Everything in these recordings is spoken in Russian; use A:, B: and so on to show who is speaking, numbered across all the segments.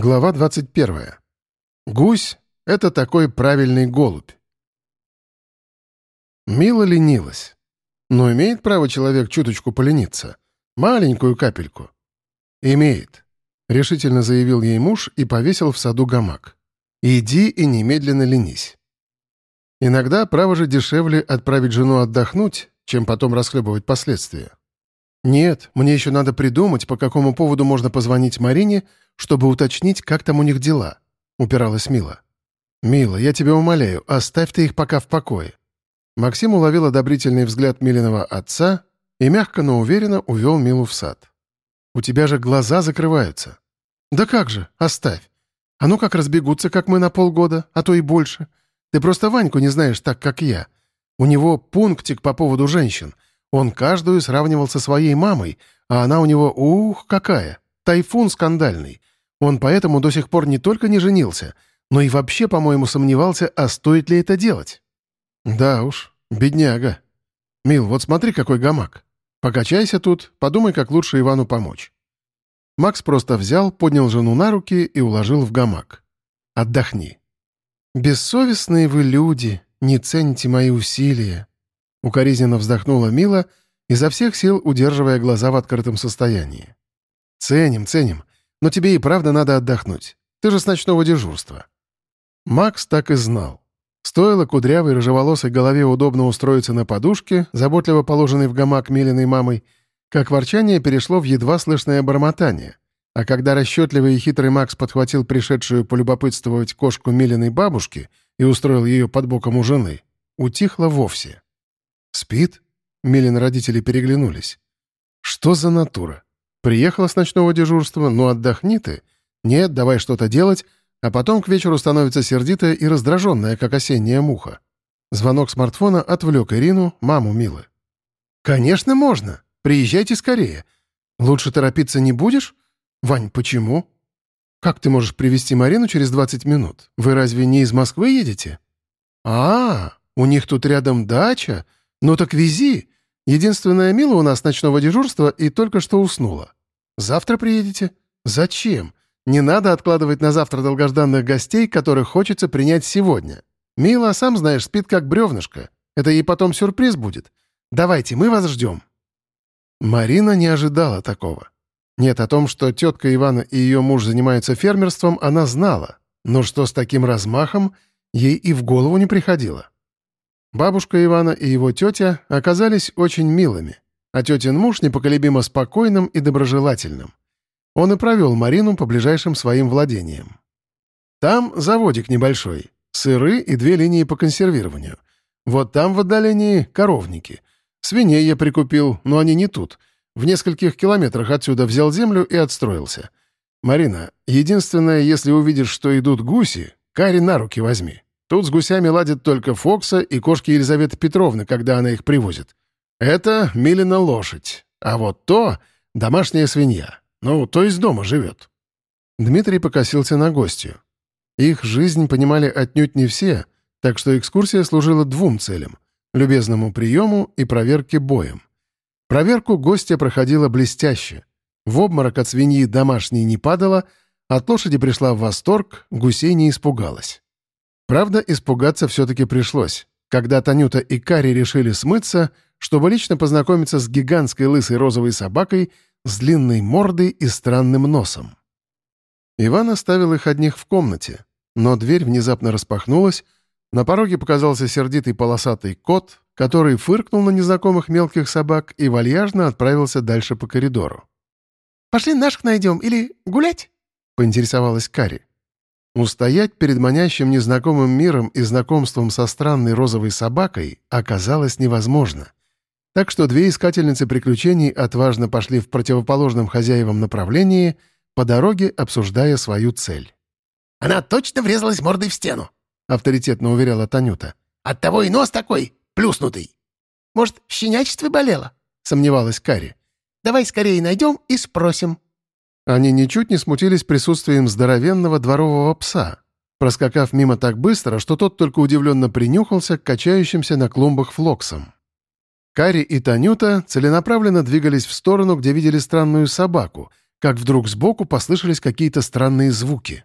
A: Глава 21. Гусь — это такой правильный голубь. Мило ленилась. Но имеет право человек чуточку полениться? Маленькую капельку. «Имеет», — решительно заявил ей муж и повесил в саду гамак. «Иди и немедленно ленись». Иногда право же дешевле отправить жену отдохнуть, чем потом расхлебывать последствия. «Нет, мне еще надо придумать, по какому поводу можно позвонить Марине, чтобы уточнить, как там у них дела», — упиралась Мила. «Мила, я тебя умоляю, оставь ты их пока в покое». Максим уловил одобрительный взгляд Милиного отца и мягко, но уверенно увел Милу в сад. «У тебя же глаза закрываются». «Да как же, оставь. А ну как разбегутся, как мы на полгода, а то и больше. Ты просто Ваньку не знаешь так, как я. У него пунктик по поводу женщин — он каждую сравнивал со своей мамой, а она у него, ух, какая! Тайфун скандальный. Он поэтому до сих пор не только не женился, но и вообще, по-моему, сомневался, а стоит ли это делать. Да уж, бедняга. Мил, вот смотри, какой гамак. Покачайся тут, подумай, как лучше Ивану помочь. Макс просто взял, поднял жену на руки и уложил в гамак. Отдохни. «Бессовестные вы люди, не цените мои усилия», Укоризненно вздохнула Мила, изо всех сил удерживая глаза в открытом состоянии. «Ценим, ценим. Но тебе и правда надо отдохнуть. Ты же с ночного дежурства». Макс так и знал. Стоило кудрявой рыжеволосой голове удобно устроиться на подушке, заботливо положенной в гамак Милиной мамой, как ворчание перешло в едва слышное бормотание. А когда расчетливый и хитрый Макс подхватил пришедшую полюбопытствовать кошку Милиной бабушки и устроил ее под боком у жены, утихло вовсе. «Спит?» Милин родители переглянулись. «Что за натура? Приехала с ночного дежурства, ну отдохни ты. Нет, давай что-то делать, а потом к вечеру становится сердитая и раздраженная, как осенняя муха». Звонок смартфона отвлек Ирину, маму Милы. «Конечно можно. Приезжайте скорее. Лучше торопиться не будешь? Вань, почему?» «Как ты можешь привести Марину через 20 минут? Вы разве не из Москвы едете?» «А, у них тут рядом дача? «Ну так вези. Единственная Мила у нас ночного дежурства и только что уснула. Завтра приедете? Зачем? Не надо откладывать на завтра долгожданных гостей, которых хочется принять сегодня. Мила, сам знаешь, спит как бревнышко. Это ей потом сюрприз будет. Давайте, мы вас ждем». Марина не ожидала такого. Нет, о том, что тетка Ивана и ее муж занимаются фермерством, она знала. Но что с таким размахом, ей и в голову не приходило. Бабушка Ивана и его тетя оказались очень милыми, а тетин муж непоколебимо спокойным и доброжелательным. Он и провел Марину по ближайшим своим владениям. Там заводик небольшой, сыры и две линии по консервированию. Вот там в отдалении коровники. Свиней я прикупил, но они не тут. В нескольких километрах отсюда взял землю и отстроился. Марина, единственное, если увидишь, что идут гуси, кари на руки возьми. Тут с гусями ладят только Фокса и кошки Елизаветы Петровны, когда она их привозит. Это Милина лошадь, а вот то — домашняя свинья. Ну, то есть дома живет». Дмитрий покосился на гостью. Их жизнь понимали отнюдь не все, так что экскурсия служила двум целям — любезному приему и проверке боем. Проверку гостья проходила блестяще. В обморок от свиньи домашней не падала, от лошади пришла в восторг, гусей не испугалась. Правда, испугаться все-таки пришлось, когда Танюта и Кари решили смыться, чтобы лично познакомиться с гигантской лысой розовой собакой с длинной мордой и странным носом. Иван оставил их одних в комнате, но дверь внезапно распахнулась, на пороге показался сердитый полосатый кот, который фыркнул на незнакомых мелких собак и вальяжно отправился дальше по коридору. «Пошли наших найдем или гулять?» — поинтересовалась Кари. Устоять перед манящим незнакомым миром и знакомством со странной розовой собакой оказалось невозможно. Так что две искательницы приключений отважно пошли в противоположном хозяевам направлении, по дороге обсуждая свою цель.
B: «Она точно врезалась мордой в стену», —
A: авторитетно уверяла Танюта.
B: «Оттого и нос такой, плюснутый. Может, в щенячестве болела?» — сомневалась Кари. «Давай скорее найдем и спросим».
A: Они ничуть не смутились присутствием здоровенного дворового пса, проскакав мимо так быстро, что тот только удивленно принюхался к качающимся на клумбах флоксам. Кари и Танюта целенаправленно двигались в сторону, где видели странную собаку, как вдруг сбоку послышались какие-то странные звуки.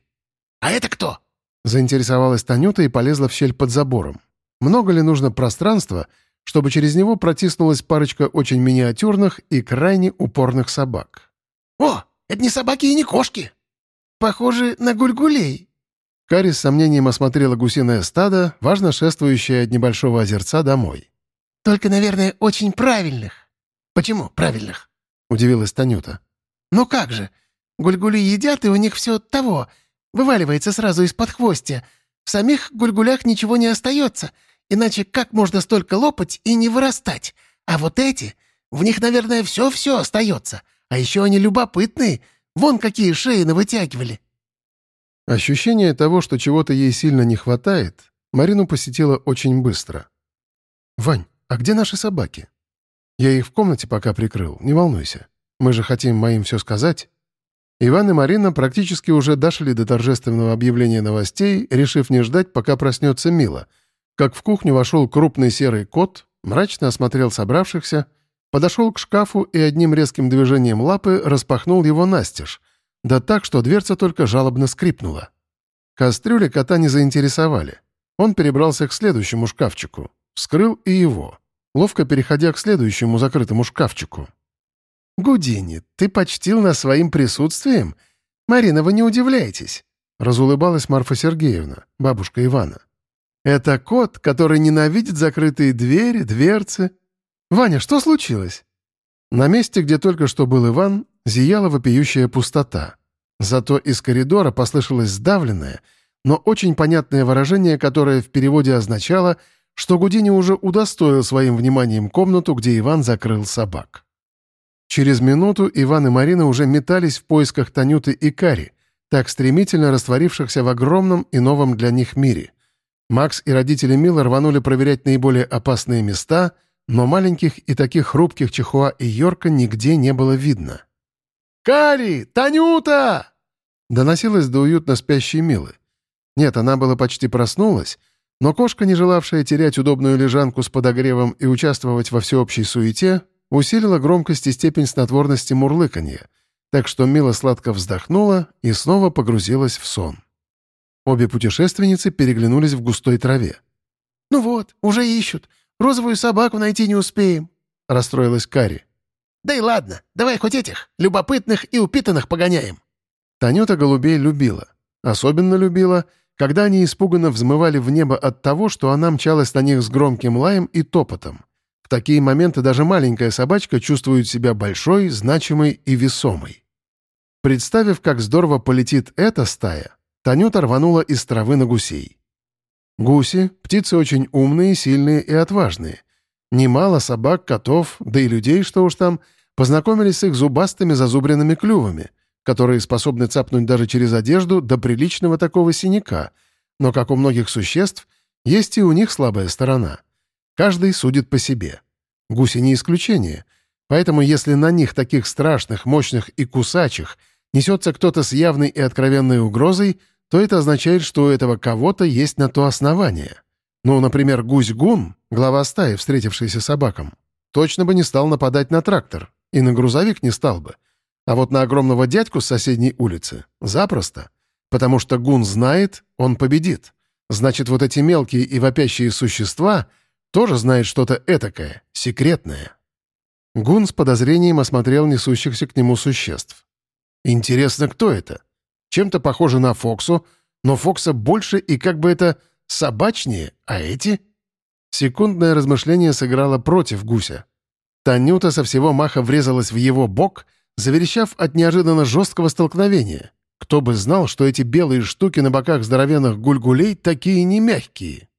B: «А это кто?»
A: Заинтересовалась Танюта и полезла в щель под забором. Много ли нужно пространства, чтобы через него протиснулась парочка очень миниатюрных и крайне упорных собак?
B: «О, это не собаки и не кошки! Похожи на гульгулей!»
A: Кари с сомнением осмотрела гусиное стадо, важно шествующее от небольшого озерца домой.
B: «Только, наверное, очень правильных». «Почему правильных?» — удивилась Танюта. «Ну как же, гульгули едят, и у них все того, вываливается сразу из-под хвостя. В самих гульгулях ничего не остается, иначе как можно столько лопать и не вырастать? А вот эти, в них, наверное, все-все остается. А еще они любопытные, вон какие шеи навытягивали».
A: Ощущение того, что чего-то ей сильно не хватает, Марину посетило очень быстро. «Вань, а где наши собаки?» «Я их в комнате пока прикрыл, не волнуйся. Мы же хотим моим все сказать». Иван и Марина практически уже дошли до торжественного объявления новостей, решив не ждать, пока проснется Мила. Как в кухню вошел крупный серый кот, мрачно осмотрел собравшихся, подошел к шкафу и одним резким движением лапы распахнул его настежь, да так, что дверца только жалобно скрипнула. Кастрюли кота не заинтересовали. Он перебрался к следующему шкафчику, вскрыл и его, ловко переходя к следующему закрытому шкафчику.
B: «Гудини, ты почтил нас своим присутствием? Марина, вы не удивляетесь?»
A: — разулыбалась Марфа Сергеевна, бабушка Ивана. «Это кот, который ненавидит закрытые двери, дверцы. Ваня, что случилось?» На месте, где только что был Иван, зияла вопиющая пустота. Зато из коридора послышалось сдавленное, но очень понятное выражение, которое в переводе означало, что Гудини уже удостоил своим вниманием комнату, где Иван закрыл собак. Через минуту Иван и Марина уже метались в поисках Танюты и Кари, так стремительно растворившихся в огромном и новом для них мире. Макс и родители Мила рванули проверять наиболее опасные места, но маленьких и таких хрупких Чихуа и Йорка нигде не было видно.
B: «Кари! Танюта!»
A: Доносилась до уютно спящей Милы. Нет, она была почти проснулась, но кошка, не желавшая терять удобную лежанку с подогревом и участвовать во всеобщей суете, усилила громкость и степень снотворности мурлыканья, так что Мила сладко вздохнула и снова погрузилась в сон. Обе путешественницы переглянулись в густой траве.
B: «Ну вот, уже ищут. Розовую собаку найти не успеем», — расстроилась Кари. Да и ладно, давай хоть этих, любопытных и упитанных погоняем».
A: Танюта голубей любила. Особенно любила, когда они испуганно взмывали в небо от того, что она мчалась на них с громким лаем и топотом. В такие моменты даже маленькая собачка чувствует себя большой, значимой и весомой. Представив, как здорово полетит эта стая, Танюта рванула из травы на гусей. Гуси — птицы очень умные, сильные и отважные — Немало собак, котов, да и людей, что уж там, познакомились с их зубастыми зазубренными клювами, которые способны цапнуть даже через одежду до приличного такого синяка. Но, как у многих существ, есть и у них слабая сторона. Каждый судит по себе. Гуси не исключение. Поэтому если на них таких страшных, мощных и кусачих несется кто-то с явной и откровенной угрозой, то это означает, что у этого кого-то есть на то основание. Ну, например, гусь-гун, глава стаи, встретившийся собакам, точно бы не стал нападать на трактор, и на грузовик не стал бы. А вот на огромного дядьку с соседней улицы — запросто. Потому что гун знает, он победит. Значит, вот эти мелкие и вопящие существа тоже знают что-то этакое, секретное. Гун с подозрением осмотрел несущихся к нему существ. Интересно, кто это? Чем-то похоже на Фоксу, но Фокса больше и как бы это собачнее, а эти...» Секундное размышление сыграло против гуся. Танюта со всего маха врезалась в его бок, заверещав от неожиданно жесткого столкновения. Кто бы знал, что эти белые штуки на боках здоровенных гульгулей такие не мягкие.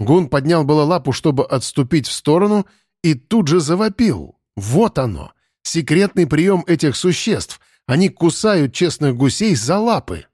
A: Гун поднял было лапу, чтобы отступить в сторону, и тут же завопил. Вот оно! Секретный прием этих существ. Они кусают честных гусей за лапы.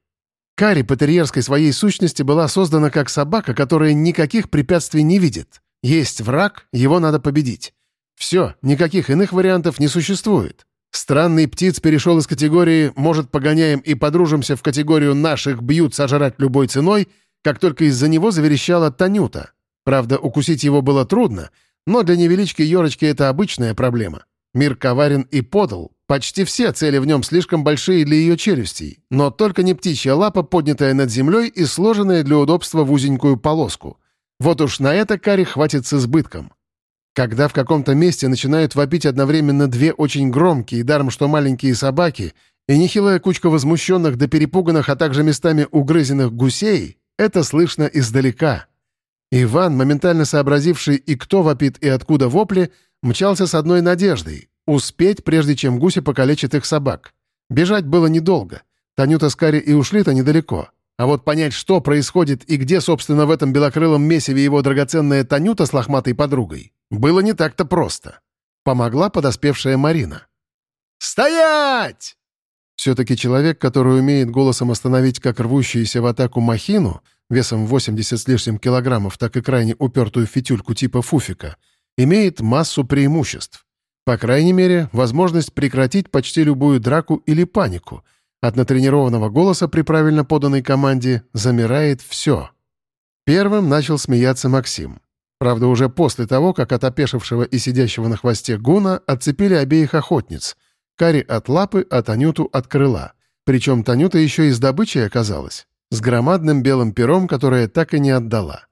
A: Кари по терьерской своей сущности была создана как собака, которая никаких препятствий не видит. Есть враг, его надо победить. Все, никаких иных вариантов не существует. Странный птиц перешел из категории «может, погоняем и подружимся» в категорию «наших бьют сожрать любой ценой», как только из-за него заверещала Танюта. Правда, укусить его было трудно, но для невелички Йорочки это обычная проблема. Мир коварен и подал. Почти все цели в нем слишком большие для ее челюстей, но только не птичья лапа, поднятая над землей и сложенная для удобства в узенькую полоску. Вот уж на это Кари хватит с избытком. Когда в каком-то месте начинают вопить одновременно две очень громкие, даром что маленькие собаки, и нехилая кучка возмущенных до перепуганных, а также местами угрызенных гусей, это слышно издалека. Иван, моментально сообразивший и кто вопит и откуда вопли, мчался с одной надеждой — успеть, прежде чем гуси покалечат их собак. Бежать было недолго. Танюта с Кари и ушли-то недалеко. А вот понять, что происходит и где, собственно, в этом белокрылом месиве его драгоценная Танюта с лохматой подругой, было не так-то просто. Помогла подоспевшая Марина. «Стоять!» Все-таки человек, который умеет голосом остановить как рвущуюся в атаку махину, весом 80 с лишним килограммов, так и крайне упертую фитюльку типа фуфика, имеет массу преимуществ. По крайней мере, возможность прекратить почти любую драку или панику. От натренированного голоса при правильно поданной команде замирает все. Первым начал смеяться Максим. Правда, уже после того, как от опешившего и сидящего на хвосте гуна отцепили обеих охотниц. Кари от лапы, а Танюту от крыла. Причем Танюта еще и с добычей оказалась с громадным белым пером, которое так и не отдала.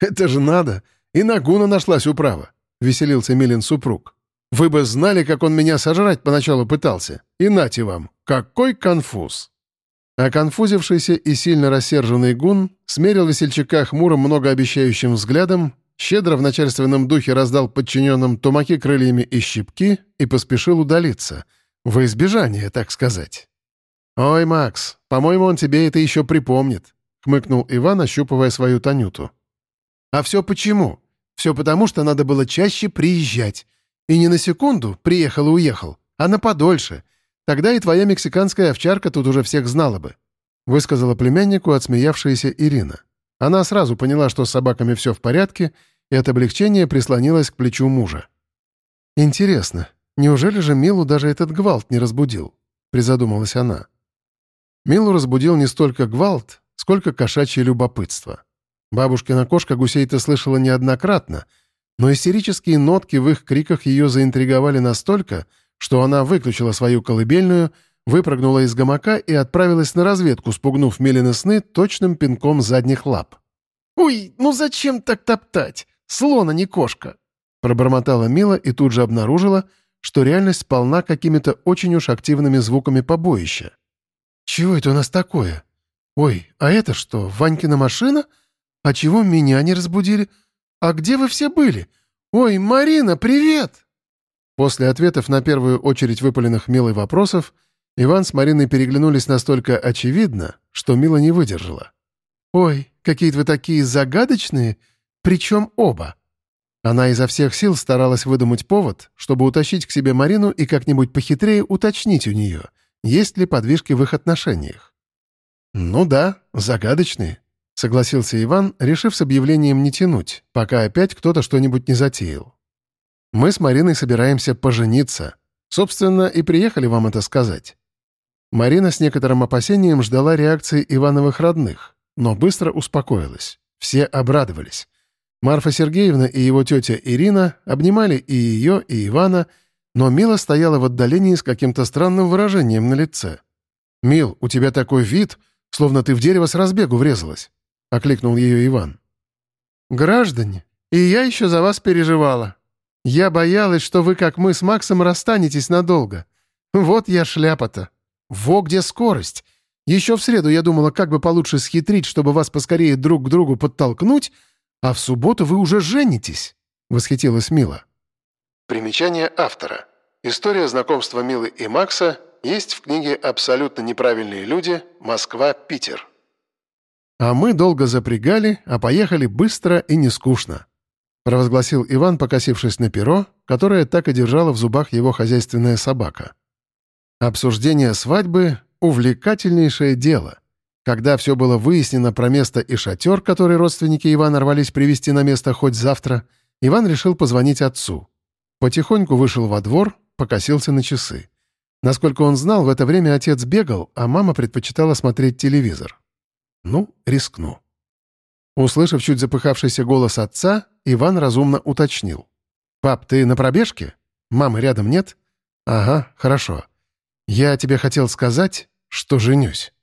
A: «Это же надо! И на Гуна нашлась управа!» — веселился Милин супруг. «Вы бы знали, как он меня сожрать поначалу пытался. И нате вам! Какой конфуз!» А конфузившийся и сильно рассерженный Гун смерил весельчака хмурым многообещающим взглядом, щедро в начальственном духе раздал подчиненным тумаки крыльями и щипки и поспешил удалиться. Во избежание, так сказать. «Ой, Макс, по-моему, он тебе это еще припомнит», — хмыкнул Иван, ощупывая свою Танюту. «А все почему? Все потому, что надо было чаще приезжать. И не на секунду приехал и уехал, а на подольше. Тогда и твоя мексиканская овчарка тут уже всех знала бы», — высказала племяннику отсмеявшаяся Ирина. Она сразу поняла, что с собаками все в порядке, и от облегчения прислонилась к плечу мужа. «Интересно, неужели же Милу даже этот гвалт не разбудил?» — призадумалась она. Милу разбудил не столько гвалт, сколько кошачье любопытство. Бабушкина кошка гусей-то слышала неоднократно, но истерические нотки в их криках ее заинтриговали настолько, что она выключила свою колыбельную, выпрыгнула из гамака и отправилась на разведку, спугнув Милины сны точным пинком задних лап. «Ой, ну зачем так топтать? Слона не кошка!» Пробормотала Мила и тут же обнаружила, что реальность полна какими-то очень уж активными звуками побоища. «Чего это у нас такое? Ой, а это что, Ванькина машина? А чего меня не разбудили? А где вы все были? Ой, Марина, привет!» После ответов на первую очередь выпаленных Милой вопросов Иван с Мариной переглянулись настолько очевидно, что Мила не выдержала. «Ой, какие-то вы такие загадочные, причем оба!» Она изо всех сил старалась выдумать повод, чтобы утащить к себе Марину и как-нибудь похитрее уточнить у нее — есть ли подвижки в их отношениях. «Ну да, загадочные», — согласился Иван, решив с объявлением не тянуть, пока опять кто-то что-нибудь не затеял. «Мы с Мариной собираемся пожениться. Собственно, и приехали вам это сказать». Марина с некоторым опасением ждала реакции Ивановых родных, но быстро успокоилась. Все обрадовались. Марфа Сергеевна и его тетя Ирина обнимали и ее, и Ивана, но Мила стояла в отдалении с каким-то странным выражением на лице. «Мил, у тебя такой вид, словно ты в дерево с разбегу врезалась», — окликнул ее Иван. «Граждане, и я еще за вас переживала. Я боялась, что вы, как мы с Максом, расстанетесь надолго. Вот я шляпа-то. Во где скорость. Еще в среду я думала, как бы получше схитрить, чтобы вас поскорее друг к другу подтолкнуть, а в субботу вы уже женитесь», — восхитилась Мила.
C: Примечание автора. История знакомства Милы и Макса есть в книге «Абсолютно неправильные люди. Москва. Питер».
A: «А мы долго запрягали, а поехали быстро и не скучно», — провозгласил Иван, покосившись на перо, которое так и держала в зубах его хозяйственная собака. Обсуждение свадьбы — увлекательнейшее дело. Когда все было выяснено про место и шатер, который родственники Ивана рвались привести на место хоть завтра, Иван решил позвонить отцу. Потихоньку вышел во двор, покосился на часы. Насколько он знал, в это время отец бегал, а мама предпочитала смотреть телевизор. Ну, рискну. Услышав чуть запыхавшийся голос отца, Иван разумно уточнил. «Пап, ты на пробежке?» Мамы рядом нет? Ага, хорошо. Я тебе хотел сказать, что женюсь».